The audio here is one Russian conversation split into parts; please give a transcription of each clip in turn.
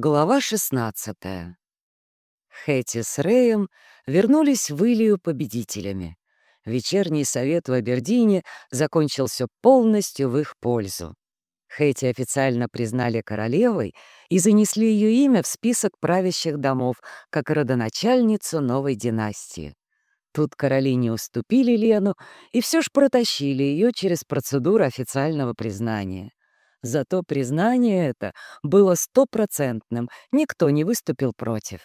Глава 16 Хэти с Рэем вернулись в Илью победителями. Вечерний совет в Абердине закончился полностью в их пользу. Хэти официально признали королевой и занесли ее имя в список правящих домов как родоначальницу новой династии. Тут короли не уступили Лену и все ж протащили ее через процедуру официального признания. Зато признание это было стопроцентным, никто не выступил против.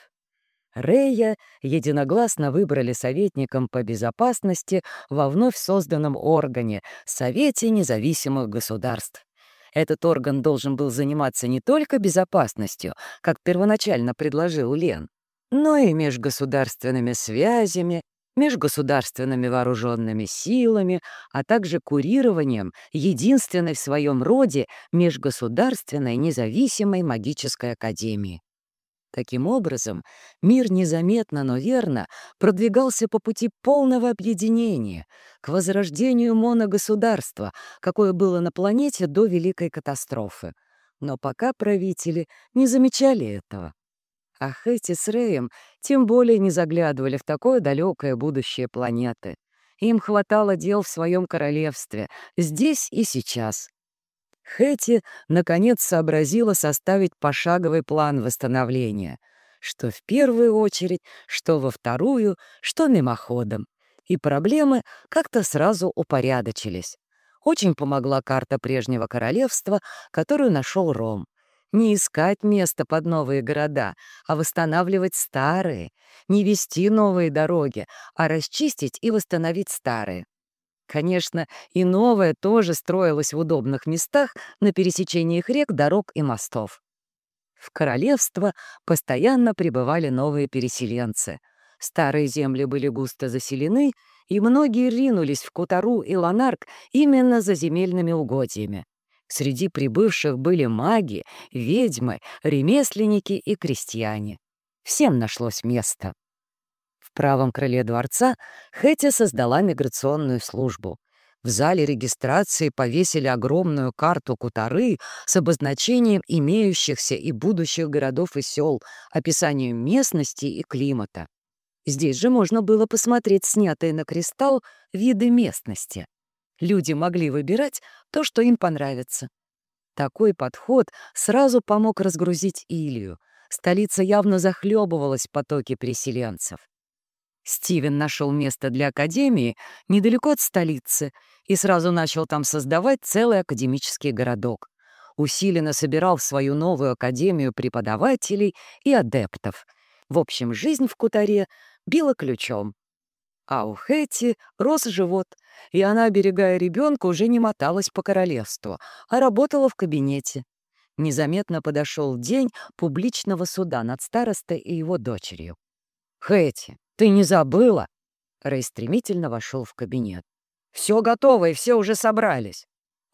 Рея единогласно выбрали советником по безопасности во вновь созданном органе — Совете независимых государств. Этот орган должен был заниматься не только безопасностью, как первоначально предложил Лен, но и межгосударственными связями, межгосударственными вооруженными силами, а также курированием единственной в своем роде межгосударственной независимой магической академии. Таким образом, мир незаметно, но верно продвигался по пути полного объединения, к возрождению моногосударства, какое было на планете до Великой катастрофы. Но пока правители не замечали этого. А Хэти с Рэем тем более не заглядывали в такое далекое будущее планеты. Им хватало дел в своем королевстве, здесь и сейчас. Хэти, наконец, сообразила составить пошаговый план восстановления, что в первую очередь, что во вторую, что мимоходом. И проблемы как-то сразу упорядочились. Очень помогла карта прежнего королевства, которую нашел Ром. Не искать место под новые города, а восстанавливать старые. Не вести новые дороги, а расчистить и восстановить старые. Конечно, и новое тоже строилось в удобных местах на пересечениях рек, дорог и мостов. В королевство постоянно прибывали новые переселенцы. Старые земли были густо заселены, и многие ринулись в Кутару и Ланарк именно за земельными угодьями. Среди прибывших были маги, ведьмы, ремесленники и крестьяне. Всем нашлось место. В правом крыле дворца Хэти создала миграционную службу. В зале регистрации повесили огромную карту Кутары с обозначением имеющихся и будущих городов и сел, описанием местности и климата. Здесь же можно было посмотреть снятые на кристалл виды местности. Люди могли выбирать то, что им понравится. Такой подход сразу помог разгрузить Илью. Столица явно захлебывалась в потоке переселенцев. Стивен нашел место для академии недалеко от столицы и сразу начал там создавать целый академический городок. Усиленно собирал в свою новую академию преподавателей и адептов. В общем, жизнь в Кутаре била ключом. А у Хэти рос живот, и она, оберегая ребенка, уже не моталась по королевству, а работала в кабинете. Незаметно подошел день публичного суда над старостой и его дочерью. «Хэти, ты не забыла?» Рэй стремительно вошел в кабинет. «Все готово, и все уже собрались».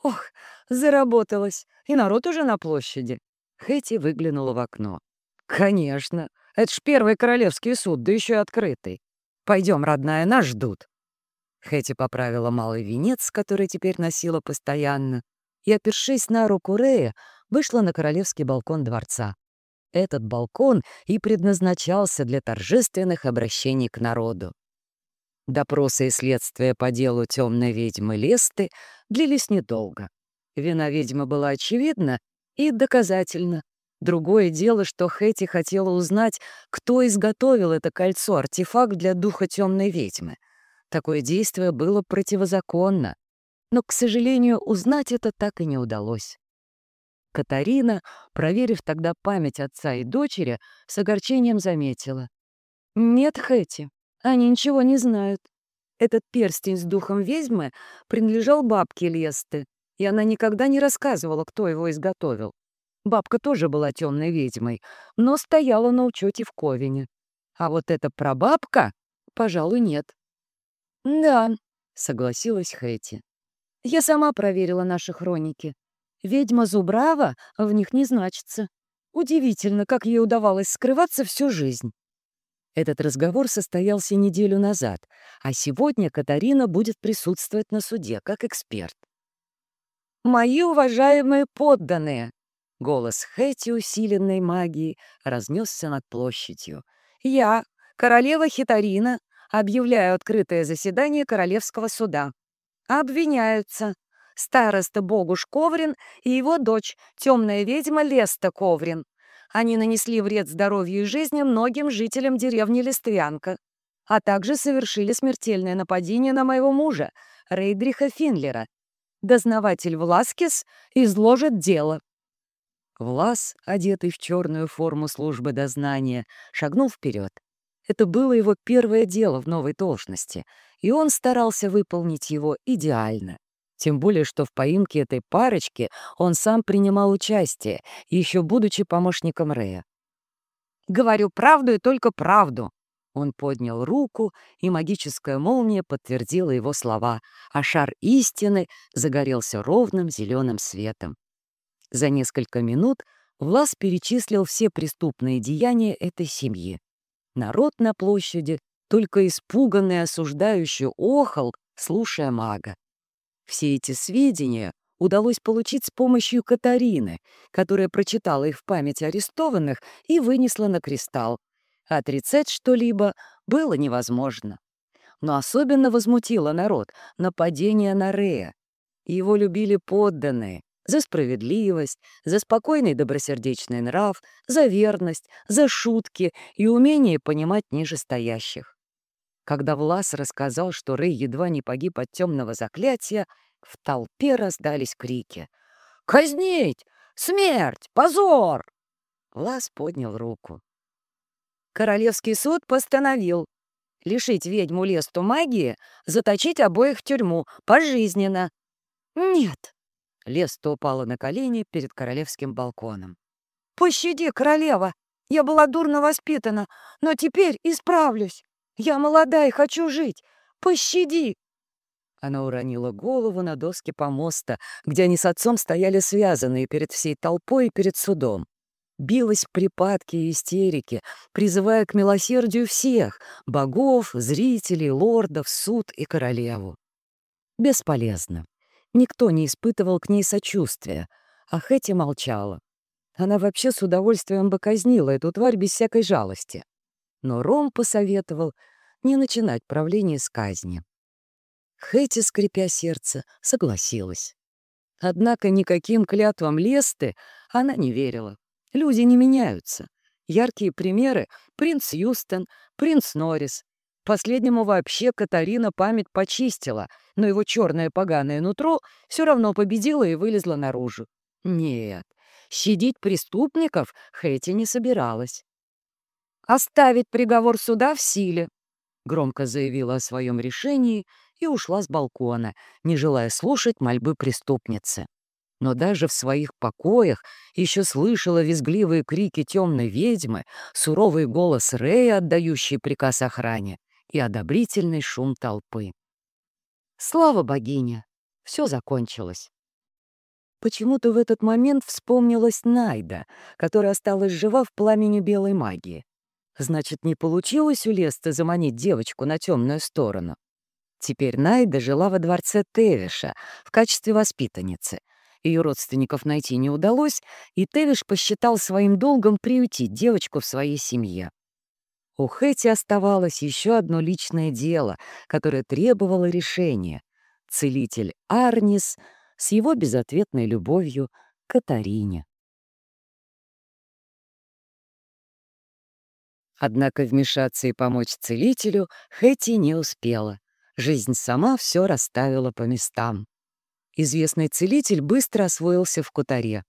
«Ох, заработалась, и народ уже на площади». Хэти выглянула в окно. «Конечно, это ж первый королевский суд, да еще и открытый. Пойдем, родная, нас ждут». Хэти поправила малый венец, который теперь носила постоянно, и, опершись на руку Рея, вышла на королевский балкон дворца. Этот балкон и предназначался для торжественных обращений к народу. Допросы и следствия по делу темной ведьмы Лесты длились недолго. Вина ведьмы была очевидна и доказательна. Другое дело, что Хэти хотела узнать, кто изготовил это кольцо-артефакт для духа темной ведьмы. Такое действие было противозаконно. Но, к сожалению, узнать это так и не удалось. Катарина, проверив тогда память отца и дочери, с огорчением заметила. «Нет, Хэти, они ничего не знают. Этот перстень с духом ведьмы принадлежал бабке Лесты, и она никогда не рассказывала, кто его изготовил. Бабка тоже была темной ведьмой, но стояла на учете в Ковине. А вот эта прабабка, пожалуй, нет. «Да», — согласилась Хэти. «Я сама проверила наши хроники. Ведьма Зубрава в них не значится. Удивительно, как ей удавалось скрываться всю жизнь». Этот разговор состоялся неделю назад, а сегодня Катарина будет присутствовать на суде как эксперт. «Мои уважаемые подданные!» Голос Хэти, усиленной магией, разнесся над площадью. «Я, королева Хитарина, объявляю открытое заседание Королевского суда. Обвиняются староста Богуш Коврин и его дочь, темная ведьма Леста Коврин. Они нанесли вред здоровью и жизни многим жителям деревни Листвянка, а также совершили смертельное нападение на моего мужа, Рейдриха Финлера. Дознаватель Власкис изложит дело. Влас, одетый в черную форму службы дознания, шагнул вперед. Это было его первое дело в новой должности, и он старался выполнить его идеально. Тем более, что в поимке этой парочки он сам принимал участие, еще будучи помощником Рея. «Говорю правду и только правду!» Он поднял руку, и магическая молния подтвердила его слова, а шар истины загорелся ровным зеленым светом. За несколько минут Влас перечислил все преступные деяния этой семьи. Народ на площади, только испуганный осуждающий, охал, слушая мага. Все эти сведения удалось получить с помощью Катарины, которая прочитала их в память арестованных и вынесла на кристалл. Отрицать что-либо было невозможно. Но особенно возмутило народ нападение на Рея. Его любили подданные, за справедливость, за спокойный добросердечный нрав, за верность, за шутки и умение понимать нижестоящих. Когда Влас рассказал, что Рэй едва не погиб от темного заклятия, в толпе раздались крики. «Казнить! Смерть! Позор!» Влас поднял руку. Королевский суд постановил лишить ведьму Лесту магии, заточить обоих в тюрьму пожизненно. «Нет!» Леста упала на колени перед королевским балконом. «Пощади, королева! Я была дурно воспитана, но теперь исправлюсь. Я молода и хочу жить. Пощади!» Она уронила голову на доски помоста, где они с отцом стояли связанные перед всей толпой и перед судом. Билась в припадке и истерике, призывая к милосердию всех — богов, зрителей, лордов, суд и королеву. Бесполезно. Никто не испытывал к ней сочувствия, а Хэти молчала. Она вообще с удовольствием бы казнила эту тварь без всякой жалости. Но Ром посоветовал не начинать правление с казни. Хэти, скрипя сердце, согласилась. Однако никаким клятвам Лесты она не верила. Люди не меняются. Яркие примеры — принц Юстон, принц Норрис, Последнему вообще Катарина память почистила, но его черное поганое нутро все равно победило и вылезло наружу. Нет, щадить преступников Хэти не собиралась. «Оставить приговор суда в силе», — громко заявила о своем решении и ушла с балкона, не желая слушать мольбы преступницы. Но даже в своих покоях еще слышала визгливые крики темной ведьмы, суровый голос Рэя, отдающий приказ охране, и одобрительный шум толпы. Слава богине! Все закончилось. Почему-то в этот момент вспомнилась Найда, которая осталась жива в пламени белой магии. Значит, не получилось у Леста заманить девочку на темную сторону. Теперь Найда жила во дворце Тевиша в качестве воспитанницы. Ее родственников найти не удалось, и Тевиш посчитал своим долгом приютить девочку в своей семье. У Хэти оставалось еще одно личное дело, которое требовало решения. Целитель Арнис с его безответной любовью к Катарине. Однако вмешаться и помочь целителю Хэти не успела. Жизнь сама все расставила по местам. Известный целитель быстро освоился в Кутаре.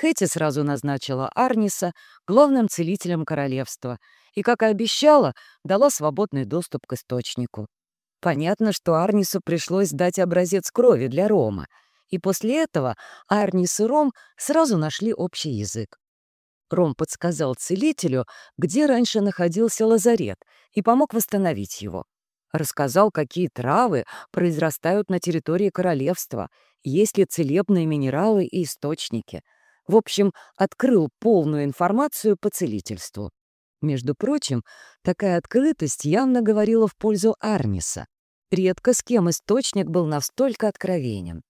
Хэти сразу назначила Арниса главным целителем королевства и, как и обещала, дала свободный доступ к источнику. Понятно, что Арнису пришлось дать образец крови для Рома, и после этого Арнис и Ром сразу нашли общий язык. Ром подсказал целителю, где раньше находился лазарет, и помог восстановить его. Рассказал, какие травы произрастают на территории королевства, есть ли целебные минералы и источники — в общем, открыл полную информацию по целительству. Между прочим, такая открытость явно говорила в пользу Арниса. Редко с кем источник был настолько откровенен.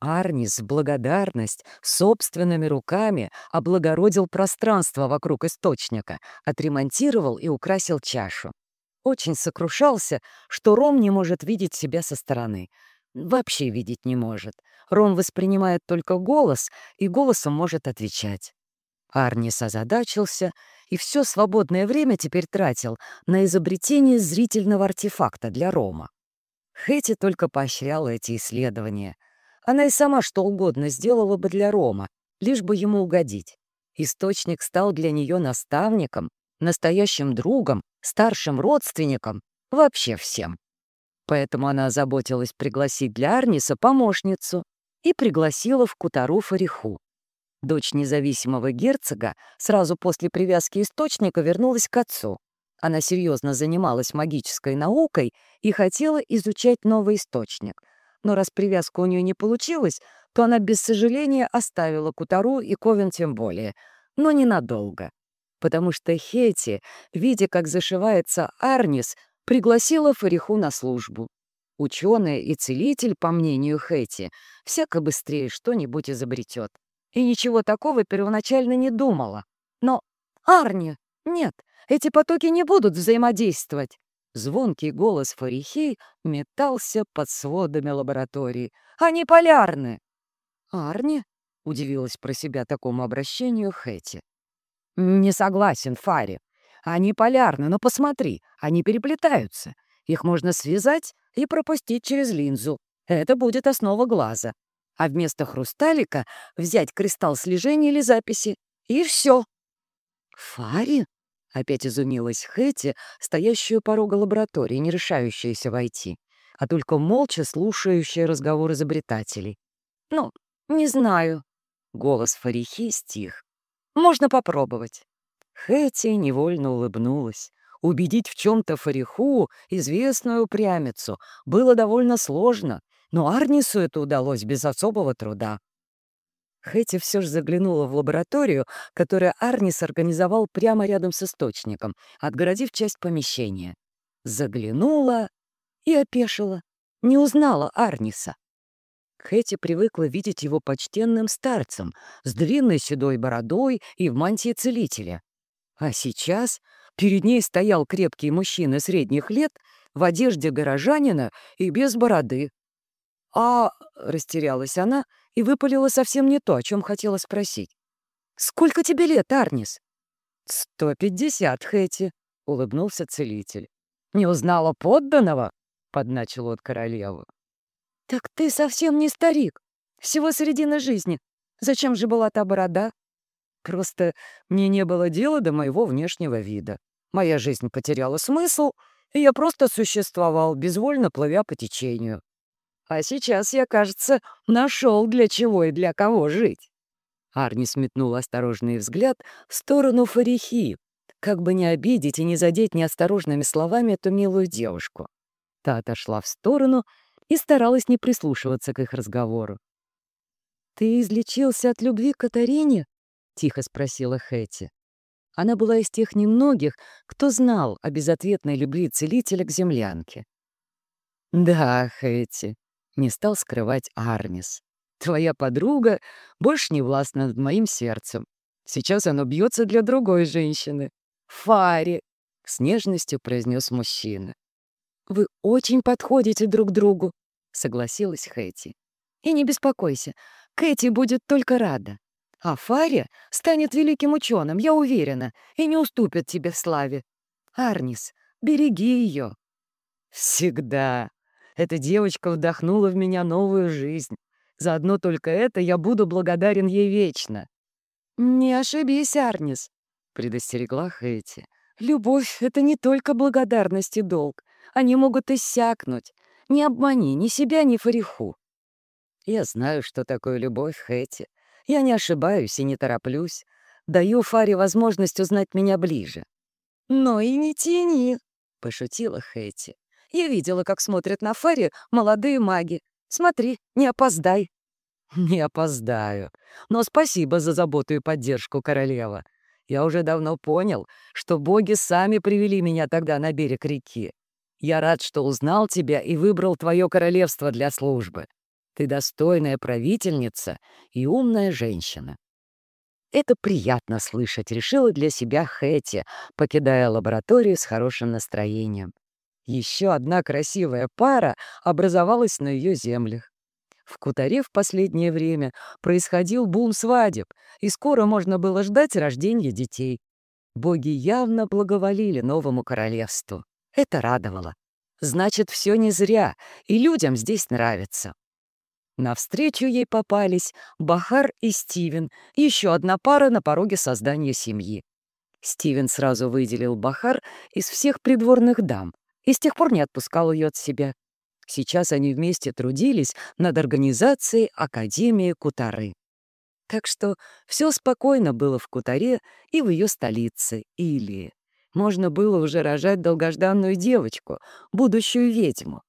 Арнис в благодарность собственными руками облагородил пространство вокруг источника, отремонтировал и украсил чашу. Очень сокрушался, что Ром не может видеть себя со стороны. Вообще видеть не может. Ром воспринимает только голос и голосом может отвечать. Арнис озадачился и все свободное время теперь тратил на изобретение зрительного артефакта для Рома. Хэти только поощряла эти исследования — она и сама что угодно сделала бы для Рома, лишь бы ему угодить. Источник стал для нее наставником, настоящим другом, старшим родственником, вообще всем. Поэтому она озаботилась пригласить для Арниса помощницу и пригласила в Кутару Фариху. Дочь независимого герцога сразу после привязки источника вернулась к отцу. Она серьезно занималась магической наукой и хотела изучать новый источник — но раз привязка у нее не получилась, то она без сожаления оставила Кутару и Ковен тем более, но ненадолго. Потому что Хети, видя, как зашивается Арнис, пригласила Фариху на службу. Ученый и целитель, по мнению Хэти, всяко быстрее что-нибудь изобретет. И ничего такого первоначально не думала. Но Арни, нет, эти потоки не будут взаимодействовать. Звонкий голос Фарихи метался под сводами лаборатории. «Они полярны!» «Арни?» — удивилась про себя такому обращению Хэти. «Не согласен, Фари. Они полярны, но посмотри, они переплетаются. Их можно связать и пропустить через линзу. Это будет основа глаза. А вместо хрусталика взять кристалл слежения или записи. И все. «Фари?» Опять изумилась Хэти, стоящая у порога лаборатории, не решающаяся войти, а только молча слушающая разговор изобретателей. «Ну, не знаю». Голос Фарихи стих. «Можно попробовать». Хэти невольно улыбнулась. Убедить в чем-то Фариху, известную упрямицу, было довольно сложно, но Арнису это удалось без особого труда. Хэти все же заглянула в лабораторию, которую Арнис организовал прямо рядом с источником, отгородив часть помещения. Заглянула и опешила. Не узнала Арниса. Хэти привыкла видеть его почтенным старцем, с длинной седой бородой и в мантии целителя. А сейчас перед ней стоял крепкий мужчина средних лет в одежде горожанина и без бороды. «А...» — растерялась она — и выпалила совсем не то, о чем хотела спросить. «Сколько тебе лет, Арнис?» «Сто пятьдесят, Хэти», — улыбнулся целитель. «Не узнала подданного?» — подначил от королеву. «Так ты совсем не старик. Всего середина жизни. Зачем же была та борода?» «Просто мне не было дела до моего внешнего вида. Моя жизнь потеряла смысл, и я просто существовал, безвольно плывя по течению. А сейчас я, кажется, нашел для чего и для кого жить. Арни сметнул осторожный взгляд в сторону Фарихи, как бы не обидеть и не задеть неосторожными словами эту милую девушку. Та отошла в сторону и старалась не прислушиваться к их разговору. «Ты излечился от любви к Катарине?» — тихо спросила Хэти. Она была из тех немногих, кто знал о безответной любви целителя к землянке. «Да, Хэти, не стал скрывать Арнис. «Твоя подруга больше не властна над моим сердцем. Сейчас оно бьется для другой женщины. Фари!» — с нежностью произнес мужчина. «Вы очень подходите друг другу», — согласилась Хэти. «И не беспокойся, Кэти будет только рада. А Фари станет великим ученым, я уверена, и не уступит тебе в славе. Арнис, береги ее». «Всегда», эта девочка вдохнула в меня новую жизнь. Заодно только это я буду благодарен ей вечно. «Не ошибись, Арнис», — предостерегла Хэти. «Любовь — это не только благодарность и долг. Они могут иссякнуть. Не обмани ни себя, ни Фариху». «Я знаю, что такое любовь, Хэти. Я не ошибаюсь и не тороплюсь. Даю Фаре возможность узнать меня ближе». «Но и не тяни», — пошутила Хэти. Я видела, как смотрят на Ферри молодые маги. Смотри, не опоздай». «Не опоздаю. Но спасибо за заботу и поддержку, королева. Я уже давно понял, что боги сами привели меня тогда на берег реки. Я рад, что узнал тебя и выбрал твое королевство для службы. Ты достойная правительница и умная женщина. Это приятно слышать, решила для себя Хэти, покидая лабораторию с хорошим настроением. Еще одна красивая пара образовалась на ее землях. В Кутаре в последнее время происходил бум свадеб, и скоро можно было ждать рождения детей. Боги явно благоволили новому королевству. Это радовало. Значит, все не зря, и людям здесь нравится. Навстречу ей попались Бахар и Стивен, еще одна пара на пороге создания семьи. Стивен сразу выделил Бахар из всех придворных дам и с тех пор не отпускал ее от себя. Сейчас они вместе трудились над организацией Академии Кутары. Так что все спокойно было в Кутаре и в ее столице, Илии. Можно было уже рожать долгожданную девочку, будущую ведьму.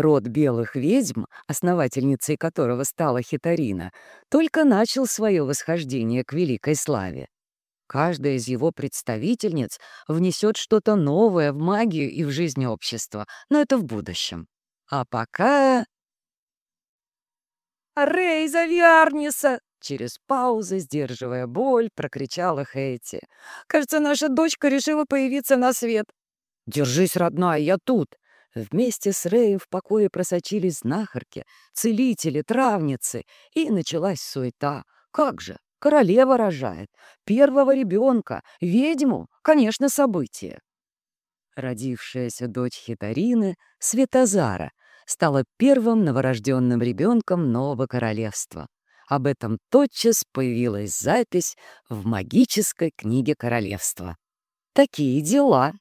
Род белых ведьм, основательницей которого стала Хитарина, только начал свое восхождение к великой славе. Каждая из его представительниц внесет что-то новое в магию и в жизнь общества, но это в будущем. А пока... «Рэй, зови Арниса!» Через паузу, сдерживая боль, прокричала Хэти. «Кажется, наша дочка решила появиться на свет». «Держись, родная, я тут!» Вместе с Рэем в покое просочились знахарки, целители, травницы, и началась суета. Как же, королева рожает, первого ребенка, ведьму, конечно, событие. Родившаяся дочь Хитарины, Светозара, стала первым новорожденным ребенком нового королевства. Об этом тотчас появилась запись в магической книге королевства. Такие дела.